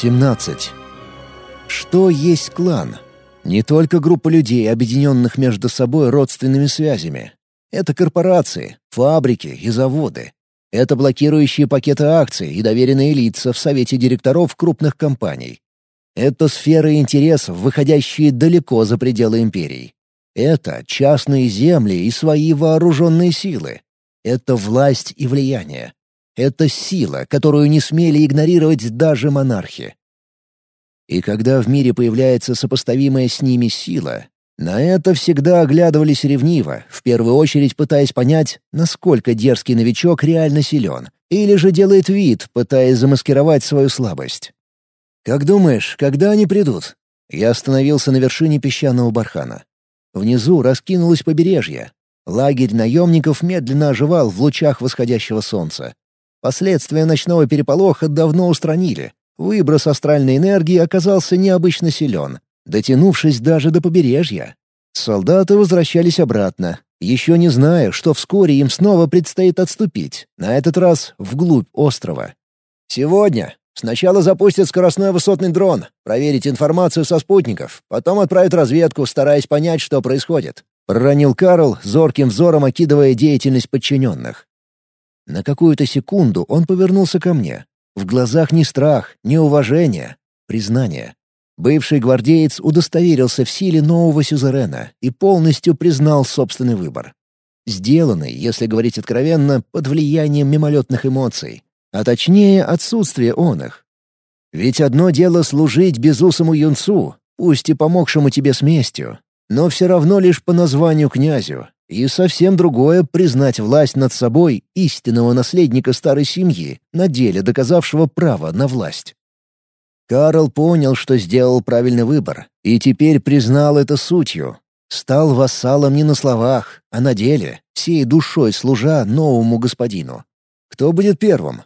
17. Что есть клан? Не только группа людей, объединенных между собой родственными связями. Это корпорации, фабрики и заводы. Это блокирующие пакеты акций и доверенные лица в совете директоров крупных компаний. Это сферы интересов, выходящие далеко за пределы империй. Это частные земли и свои вооруженные силы. Это власть и влияние. Это сила, которую не смели игнорировать даже монархи. И когда в мире появляется сопоставимая с ними сила, на это всегда оглядывались ревниво, в первую очередь пытаясь понять, насколько дерзкий новичок реально силен, или же делает вид, пытаясь замаскировать свою слабость. «Как думаешь, когда они придут?» Я остановился на вершине песчаного бархана. Внизу раскинулось побережье. Лагерь наемников медленно оживал в лучах восходящего солнца. Последствия ночного переполоха давно устранили, Выброс астральной энергии оказался необычно силен, дотянувшись даже до побережья. Солдаты возвращались обратно, еще не зная, что вскоре им снова предстоит отступить, на этот раз вглубь острова. «Сегодня. Сначала запустят скоростной высотный дрон, проверить информацию со спутников, потом отправят разведку, стараясь понять, что происходит», — проронил Карл, зорким взором окидывая деятельность подчиненных. На какую-то секунду он повернулся ко мне, в глазах не страх, не уважение, признание. Бывший гвардеец удостоверился в силе нового сюзерена и полностью признал собственный выбор. Сделанный, если говорить откровенно, под влиянием мимолетных эмоций, а точнее отсутствие он их. Ведь одно дело служить безусому юнцу, пусть и помогшему тебе с местью, но все равно лишь по названию князю, и совсем другое — признать власть над собой истинного наследника старой семьи, на деле доказавшего право на власть. Карл понял, что сделал правильный выбор, и теперь признал это сутью. Стал вассалом не на словах, а на деле, всей душой служа новому господину. Кто будет первым?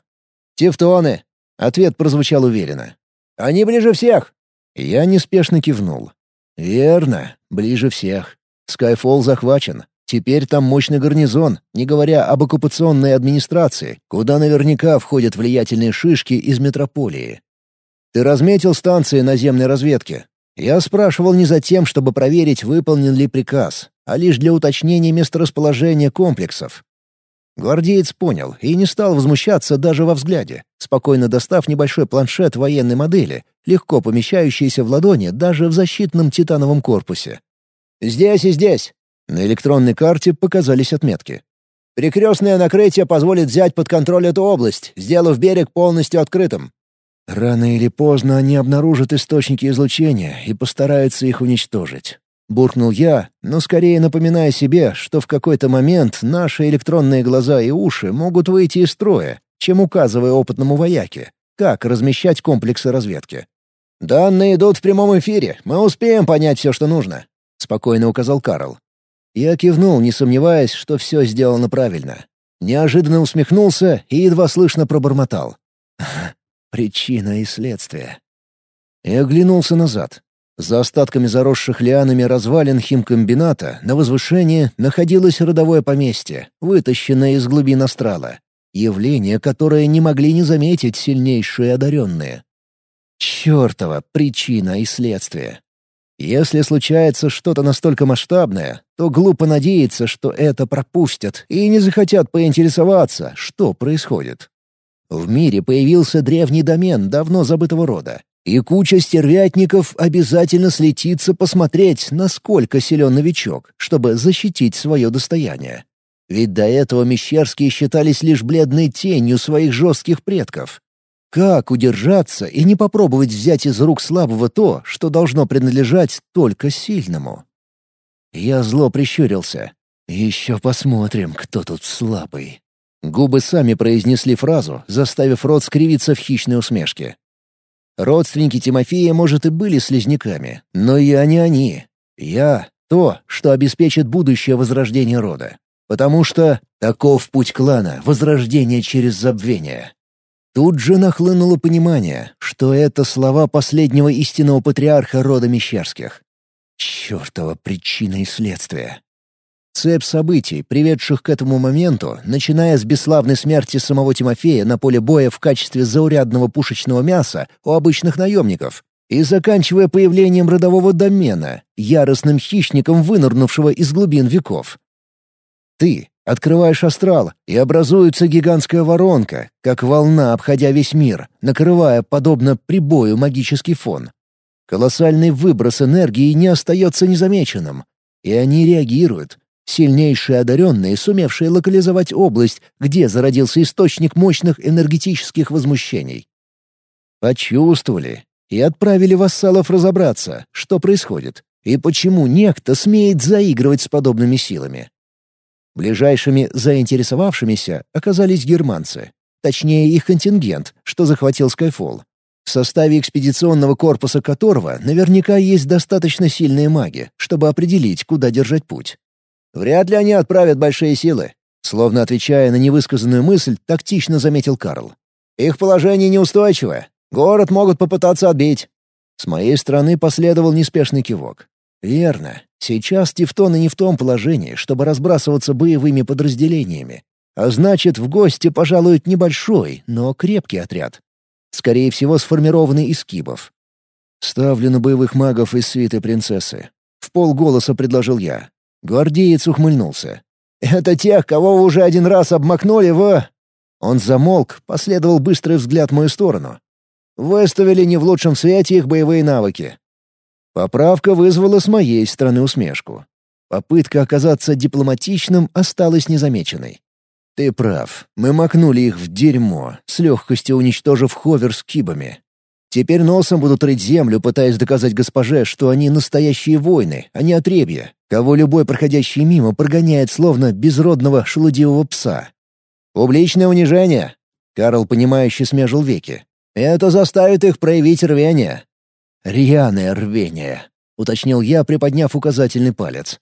«Тевтоны!» — ответ прозвучал уверенно. «Они ближе всех!» Я неспешно кивнул. «Верно, ближе всех. Скайфолл захвачен, Теперь там мощный гарнизон, не говоря об оккупационной администрации, куда наверняка входят влиятельные шишки из метрополии. Ты разметил станции наземной разведки? Я спрашивал не за тем, чтобы проверить, выполнен ли приказ, а лишь для уточнения месторасположения комплексов. Гвардеец понял и не стал возмущаться даже во взгляде, спокойно достав небольшой планшет военной модели, легко помещающийся в ладони даже в защитном титановом корпусе. «Здесь и здесь. На электронной карте показались отметки. «Перекрестное накрытие позволит взять под контроль эту область, сделав берег полностью открытым». «Рано или поздно они обнаружат источники излучения и постараются их уничтожить». Буркнул я, но скорее напоминая себе, что в какой-то момент наши электронные глаза и уши могут выйти из строя, чем указывая опытному вояке, как размещать комплексы разведки. «Данные идут в прямом эфире, мы успеем понять все, что нужно», — спокойно указал Карл. Я кивнул, не сомневаясь, что все сделано правильно. Неожиданно усмехнулся и едва слышно пробормотал. «Причина и следствие». И оглянулся назад. За остатками заросших лианами развалин химкомбината на возвышении находилось родовое поместье, вытащенное из глубин астрала. Явление, которое не могли не заметить сильнейшие одаренные. Чёртова причина и следствие. Если случается что-то настолько масштабное, то глупо надеяться, что это пропустят и не захотят поинтересоваться, что происходит. В мире появился древний домен давно забытого рода, и куча стервятников обязательно слетится посмотреть, насколько силен новичок, чтобы защитить свое достояние. Ведь до этого Мещерские считались лишь бледной тенью своих жестких предков. Как удержаться и не попробовать взять из рук слабого то, что должно принадлежать только сильному? Я зло прищурился. «Еще посмотрим, кто тут слабый». Губы сами произнесли фразу, заставив рот скривиться в хищной усмешке. Родственники Тимофея, может, и были слизняками, но я не они. Я — то, что обеспечит будущее возрождение рода. Потому что таков путь клана — возрождение через забвение. Тут же нахлынуло понимание, что это слова последнего истинного патриарха рода Мещерских. Чёртова причина и следствие. Цепь событий, приведших к этому моменту, начиная с бесславной смерти самого Тимофея на поле боя в качестве заурядного пушечного мяса у обычных наемников, и заканчивая появлением родового домена, яростным хищником, вынырнувшего из глубин веков. Ты открываешь астрал, и образуется гигантская воронка, как волна, обходя весь мир, накрывая, подобно прибою, магический фон. Колоссальный выброс энергии не остается незамеченным, и они реагируют, Сильнейшие одаренные, сумевшие локализовать область, где зародился источник мощных энергетических возмущений. Почувствовали и отправили вассалов разобраться, что происходит, и почему некто смеет заигрывать с подобными силами. Ближайшими заинтересовавшимися оказались германцы, точнее их контингент, что захватил Скайфолл, в составе экспедиционного корпуса которого наверняка есть достаточно сильные маги, чтобы определить, куда держать путь. Вряд ли они отправят большие силы. Словно отвечая на невысказанную мысль, тактично заметил Карл. Их положение неустойчивое. Город могут попытаться отбить. С моей стороны последовал неспешный кивок. Верно. Сейчас тевтоны не в том положении, чтобы разбрасываться боевыми подразделениями. А значит, в гости пожалуют небольшой, но крепкий отряд. Скорее всего, сформированный из кибов. Ставлю на боевых магов из свиты принцессы. В полголоса предложил я. Гвардеец ухмыльнулся. «Это тех, кого вы уже один раз обмакнули в...» Он замолк, последовал быстрый взгляд в мою сторону. Выставили не в лучшем свете их боевые навыки. Поправка вызвала с моей стороны усмешку. Попытка оказаться дипломатичным осталась незамеченной. «Ты прав. Мы макнули их в дерьмо, с легкостью уничтожив ховер с кибами. Теперь носом будут рыть землю, пытаясь доказать госпоже, что они настоящие воины, а не отребья, кого любой проходящий мимо прогоняет словно безродного шелудивого пса. «Публичное унижение!» — Карл, понимающе смежил веки. «Это заставит их проявить рвение». «Рьяное рвение», — уточнил я, приподняв указательный палец.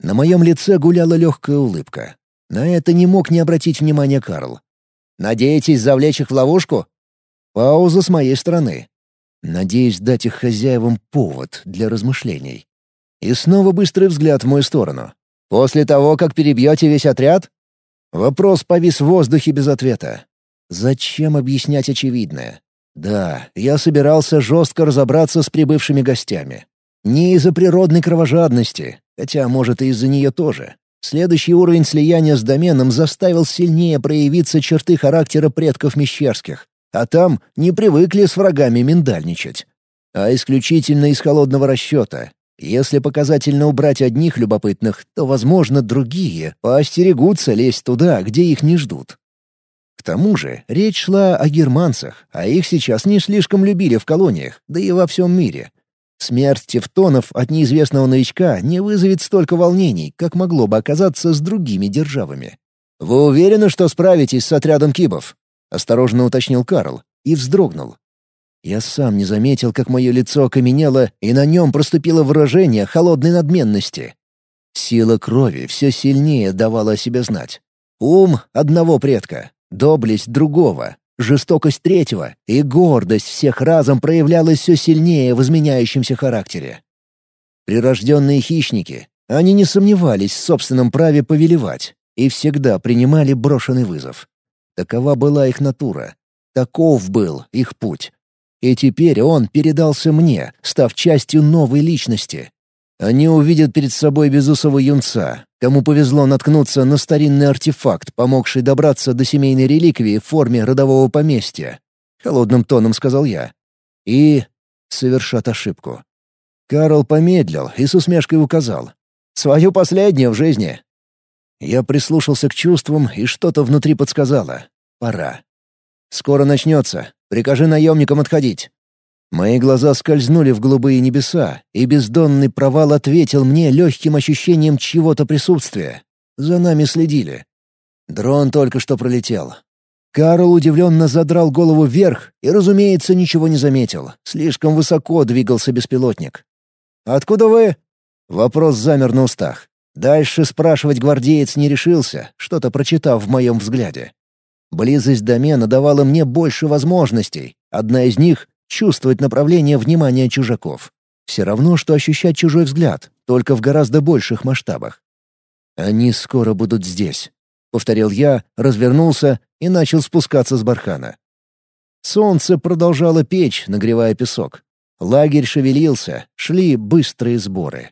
На моем лице гуляла легкая улыбка. На это не мог не обратить внимания Карл. «Надеетесь завлечь их в ловушку?» Пауза с моей стороны. Надеюсь дать их хозяевам повод для размышлений. И снова быстрый взгляд в мою сторону. «После того, как перебьете весь отряд?» Вопрос повис в воздухе без ответа. Зачем объяснять очевидное? Да, я собирался жестко разобраться с прибывшими гостями. Не из-за природной кровожадности, хотя, может, и из-за нее тоже. Следующий уровень слияния с доменом заставил сильнее проявиться черты характера предков Мещерских, а там не привыкли с врагами миндальничать. А исключительно из холодного расчета. Если показательно убрать одних любопытных, то, возможно, другие поостерегутся лезть туда, где их не ждут. Тому же речь шла о германцах, а их сейчас не слишком любили в колониях, да и во всем мире. Смерть тевтонов от неизвестного новичка не вызовет столько волнений, как могло бы оказаться с другими державами. «Вы уверены, что справитесь с отрядом кибов?» осторожно уточнил Карл и вздрогнул. Я сам не заметил, как мое лицо окаменело, и на нем проступило выражение холодной надменности. Сила крови все сильнее давала о себе знать. Ум одного предка, доблесть другого, жестокость третьего и гордость всех разом проявлялась все сильнее в изменяющемся характере. Прирожденные хищники, они не сомневались в собственном праве повелевать и всегда принимали брошенный вызов. Такова была их натура. Таков был их путь. И теперь он передался мне, став частью новой личности. Они увидят перед собой безусого юнца, кому повезло наткнуться на старинный артефакт, помогший добраться до семейной реликвии в форме родового поместья. Холодным тоном сказал я. И совершат ошибку. Карл помедлил и с усмешкой указал. «Свою последнюю в жизни. Я прислушался к чувствам, и что-то внутри подсказало. Пора. «Скоро начнется. Прикажи наемникам отходить». Мои глаза скользнули в голубые небеса, и бездонный провал ответил мне легким ощущением чьего-то присутствия. За нами следили. Дрон только что пролетел. Карл удивленно задрал голову вверх и, разумеется, ничего не заметил. Слишком высоко двигался беспилотник. «Откуда вы?» Вопрос замер на устах. Дальше спрашивать гвардеец не решился, что-то прочитав в моем взгляде. Близость домена давала мне больше возможностей. Одна из них — чувствовать направление внимания чужаков. Все равно, что ощущать чужой взгляд, только в гораздо больших масштабах. «Они скоро будут здесь», — повторил я, развернулся и начал спускаться с бархана. Солнце продолжало печь, нагревая песок. Лагерь шевелился, шли быстрые сборы.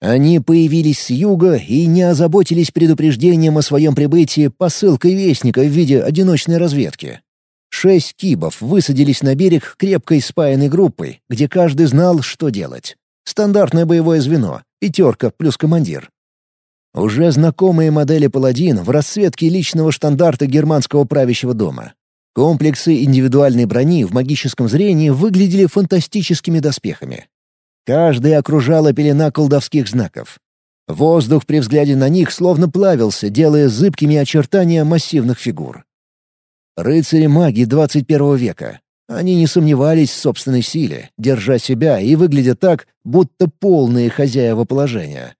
Они появились с юга и не озаботились предупреждением о своем прибытии посылкой вестника в виде одиночной разведки. Шесть кибов высадились на берег крепкой спаянной группой, где каждый знал, что делать. Стандартное боевое звено, пятерка плюс командир. Уже знакомые модели «Паладин» в расцветке личного штандарта германского правящего дома. Комплексы индивидуальной брони в магическом зрении выглядели фантастическими доспехами. Каждый окружала пелена колдовских знаков. Воздух при взгляде на них словно плавился, делая зыбкими очертания массивных фигур. Рыцари-маги 21 века. Они не сомневались в собственной силе, держа себя и выглядя так, будто полные хозяева положения.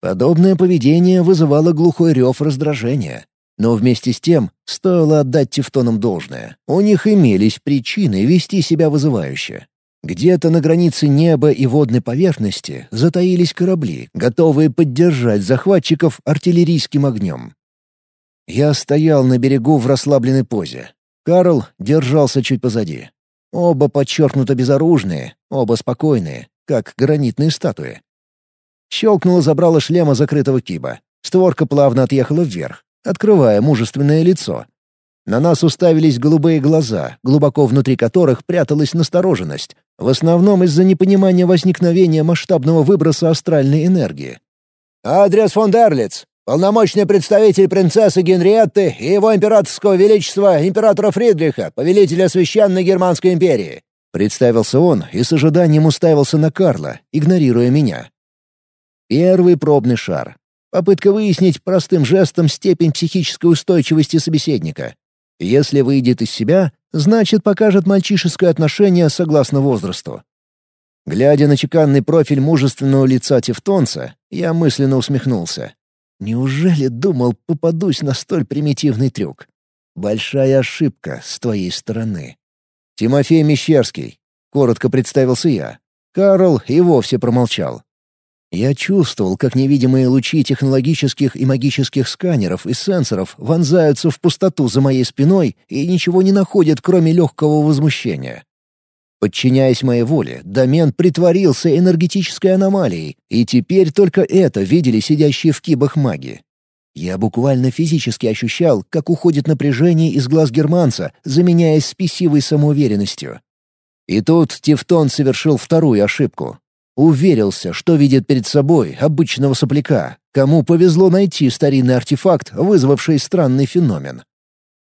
Подобное поведение вызывало глухой рев раздражения. Но вместе с тем стоило отдать тевтонам должное. У них имелись причины вести себя вызывающе. Где-то на границе неба и водной поверхности затаились корабли, готовые поддержать захватчиков артиллерийским огнем. Я стоял на берегу в расслабленной позе. Карл держался чуть позади. Оба подчеркнуто безоружные, оба спокойные, как гранитные статуи. Щелкнуло забрало шлема закрытого киба. Створка плавно отъехала вверх, открывая мужественное лицо, на нас уставились голубые глаза, глубоко внутри которых пряталась настороженность, в основном из-за непонимания возникновения масштабного выброса астральной энергии. «Адрес фон Дерлиц, полномочный представитель принцессы Генриетты и его императорского величества императора Фридриха, повелителя Священной Германской империи», Представился он и с ожиданием уставился на Карла, игнорируя меня. Первый пробный шар. Попытка выяснить простым жестом степень психической устойчивости собеседника. Если выйдет из себя, значит, покажет мальчишеское отношение согласно возрасту. Глядя на чеканный профиль мужественного лица Тевтонца, я мысленно усмехнулся. Неужели думал, попадусь на столь примитивный трюк? Большая ошибка с твоей стороны. Тимофей Мещерский. Коротко представился я. Карл и вовсе промолчал. Я чувствовал, как невидимые лучи технологических и магических сканеров и сенсоров вонзаются в пустоту за моей спиной и ничего не находят, кроме легкого возмущения. Подчиняясь моей воле, домен притворился энергетической аномалией, и теперь только это видели сидящие в кибах маги. Я буквально физически ощущал, как уходит напряжение из глаз германца, заменяясь спесивой самоуверенностью. И тут Тевтон совершил вторую ошибку. Уверился, что видит перед собой обычного сопляка, кому повезло найти старинный артефакт, вызвавший странный феномен.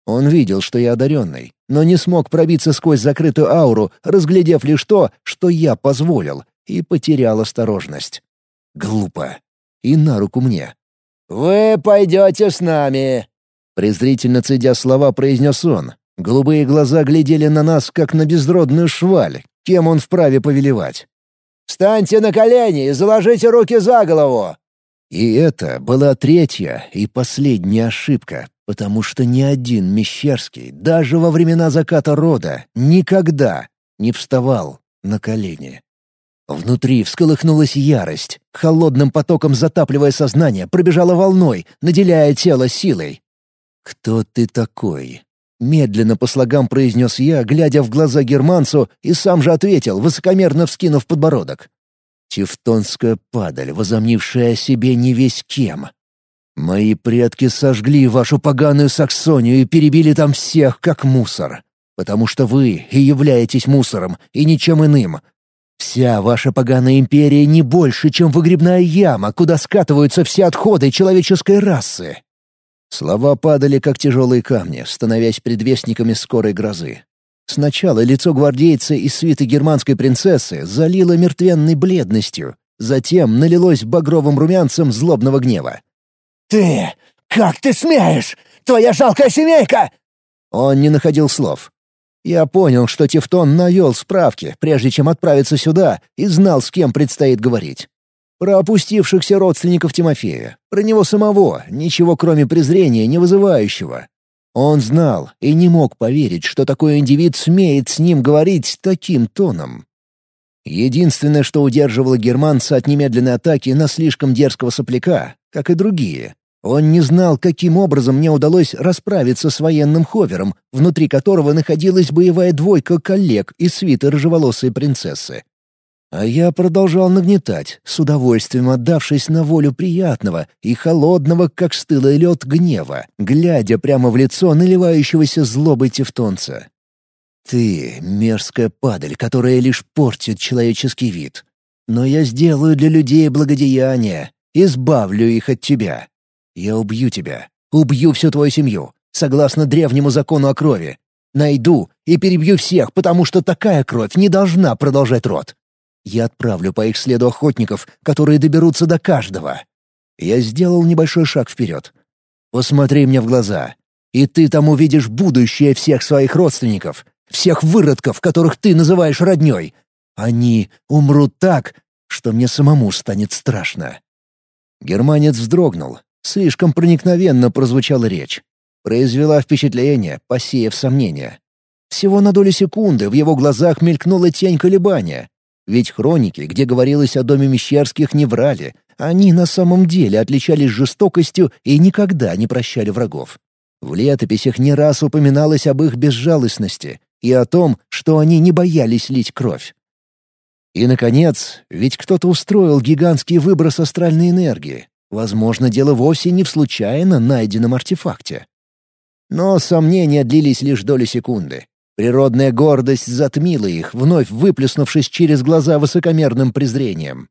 Он видел, что я одаренный, но не смог пробиться сквозь закрытую ауру, разглядев лишь то, что я позволил, и потерял осторожность. Глупо. И на руку мне. «Вы пойдете с нами!» Презрительно цедя слова, произнес он. Голубые глаза глядели на нас, как на безродную шваль, кем он вправе повелевать. Встаньте на колени и заложите руки за голову!» И это была третья и последняя ошибка, потому что ни один Мещерский, даже во времена заката рода, никогда не вставал на колени. Внутри всколыхнулась ярость, холодным потоком затапливая сознание, пробежала волной, наделяя тело силой. «Кто ты такой?» Медленно по слогам произнес я, глядя в глаза германцу, и сам же ответил, высокомерно вскинув подбородок. Тевтонская падаль, возомнившая о себе не весь кем. Мои предки сожгли вашу поганую Саксонию и перебили там всех, как мусор. Потому что вы и являетесь мусором, и ничем иным. Вся ваша поганая империя не больше, чем выгребная яма, куда скатываются все отходы человеческой расы. Слова падали, как тяжелые камни, становясь предвестниками скорой грозы. Сначала лицо гвардейца из свиты германской принцессы залило мертвенной бледностью, затем налилось багровым румянцем злобного гнева. «Ты! Как ты смеешь? Твоя жалкая семейка!» Он не находил слов. Я понял, что Тевтон навел справки, прежде чем отправиться сюда, и знал, с кем предстоит говорить. Про опустившихся родственников Тимофея, про него самого, ничего кроме презрения не вызывающего. Он знал и не мог поверить, что такой индивид смеет с ним говорить таким тоном. Единственное, что удерживало германца от немедленной атаки на слишком дерзкого сопляка как и другие. Он не знал, каким образом мне удалось расправиться с военным ховером, внутри которого находилась боевая двойка коллег из свиты рыжеволосой принцессы. А я продолжал нагнетать, с удовольствием отдавшись на волю приятного и холодного, как стылый лед, гнева, глядя прямо в лицо наливающегося злобой тевтонца. «Ты — мерзкая падаль, которая лишь портит человеческий вид. Но я сделаю для людей благодеяние, избавлю их от тебя. Я убью тебя, убью всю твою семью, согласно древнему закону о крови. Найду и перебью всех, потому что такая кровь не должна продолжать род. Я отправлю по их следу охотников, которые доберутся до каждого. Я сделал небольшой шаг вперед. Посмотри мне в глаза, и ты там увидишь будущее всех своих родственников, всех выродков, которых ты называешь роднёй. Они умрут так, что мне самому станет страшно». Германец вздрогнул. Слишком проникновенно прозвучала речь. Произвела впечатление, посеяв сомнения. Всего на долю секунды в его глазах мелькнула тень колебания, ведь хроники, где говорилось о доме Мещерских, не врали. Они на самом деле отличались жестокостью и никогда не прощали врагов. В летописях не раз упоминалось об их безжалостности и о том, что они не боялись лить кровь. И, наконец, ведь кто-то устроил гигантский выброс астральной энергии. Возможно, дело вовсе не в случайно найденном артефакте. Но сомнения длились лишь доли секунды. Природная гордость затмила их, вновь выплеснувшись через глаза высокомерным презрением.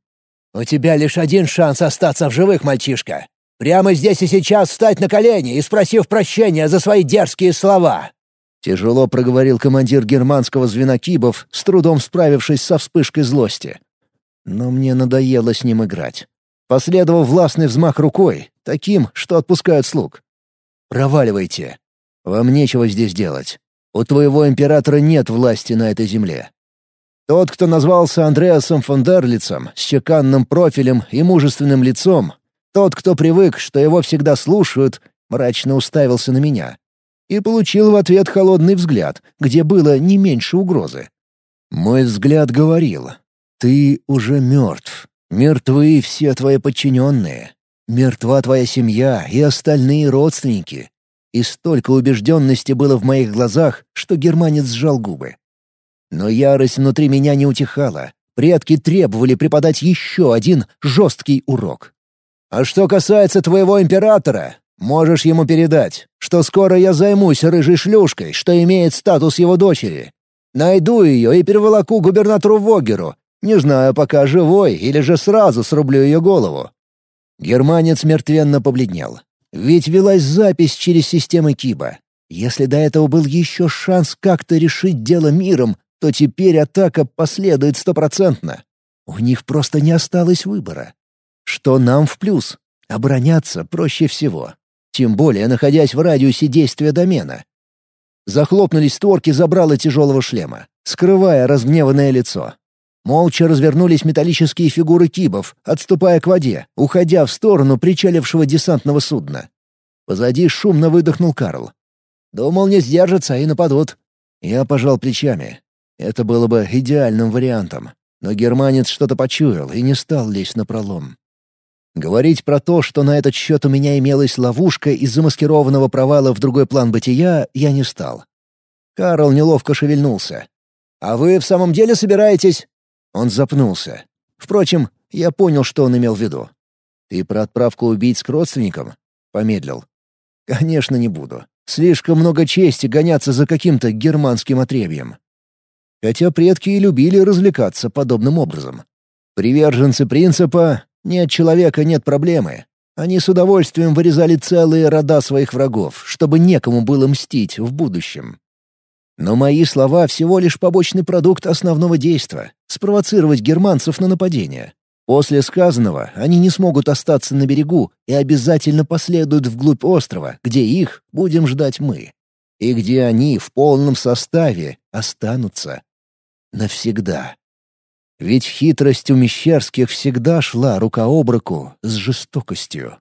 «У тебя лишь один шанс остаться в живых, мальчишка. Прямо здесь и сейчас встать на колени и спросив прощения за свои дерзкие слова!» Тяжело проговорил командир германского звена Кибов, с трудом справившись со вспышкой злости. Но мне надоело с ним играть. Последовал властный взмах рукой, таким, что отпускают слуг. «Проваливайте. Вам нечего здесь делать. У твоего императора нет власти на этой земле. Тот, кто назвался Андреасом фон Дерлицем, с чеканным профилем и мужественным лицом, тот, кто привык, что его всегда слушают, мрачно уставился на меня. И получил в ответ холодный взгляд, где было не меньше угрозы. Мой взгляд говорил, «Ты уже мертв. Мертвы все твои подчиненные. Мертва твоя семья и остальные родственники. И столько убежденности было в моих глазах, что германец сжал губы. Но ярость внутри меня не утихала. Предки требовали преподать еще один жесткий урок. «А что касается твоего императора, можешь ему передать, что скоро я займусь рыжей шлюшкой, что имеет статус его дочери. Найду ее и переволоку губернатору Вогеру, не знаю, пока живой или же сразу срублю ее голову». Германец мертвенно побледнел. Ведь велась запись через системы Киба. Если до этого был еще шанс как-то решить дело миром, то теперь атака последует стопроцентно. У них просто не осталось выбора. Что нам в плюс? Обороняться проще всего. Тем более, находясь в радиусе действия домена. Захлопнулись створки забрала тяжелого шлема, скрывая разгневанное лицо. Молча развернулись металлические фигуры кибов, отступая к воде, уходя в сторону причалившего десантного судна. Позади шумно выдохнул Карл. «Думал, не сдержатся и нападут». Я пожал плечами. Это было бы идеальным вариантом. Но германец что-то почуял и не стал лезть на пролом. Говорить про то, что на этот счет у меня имелась ловушка из замаскированного провала в другой план бытия, я не стал. Карл неловко шевельнулся. «А вы в самом деле собираетесь?» Он запнулся. Впрочем, я понял, что он имел в виду. «Ты про отправку убийц к родственникам?» Помедлил. «Конечно, не буду. Слишком много чести гоняться за каким-то германским отребьем. Хотя предки и любили развлекаться подобным образом. Приверженцы принципа «нет человека, нет проблемы». Они с удовольствием вырезали целые рода своих врагов, чтобы некому было мстить в будущем. Но мои слова всего лишь побочный продукт основного действия — спровоцировать германцев на нападение. После сказанного они не смогут остаться на берегу и обязательно последуют вглубь острова, где их будем ждать мы. И где они в полном составе останутся. Навсегда. Ведь хитрость у Мещерских всегда шла рука об руку с жестокостью.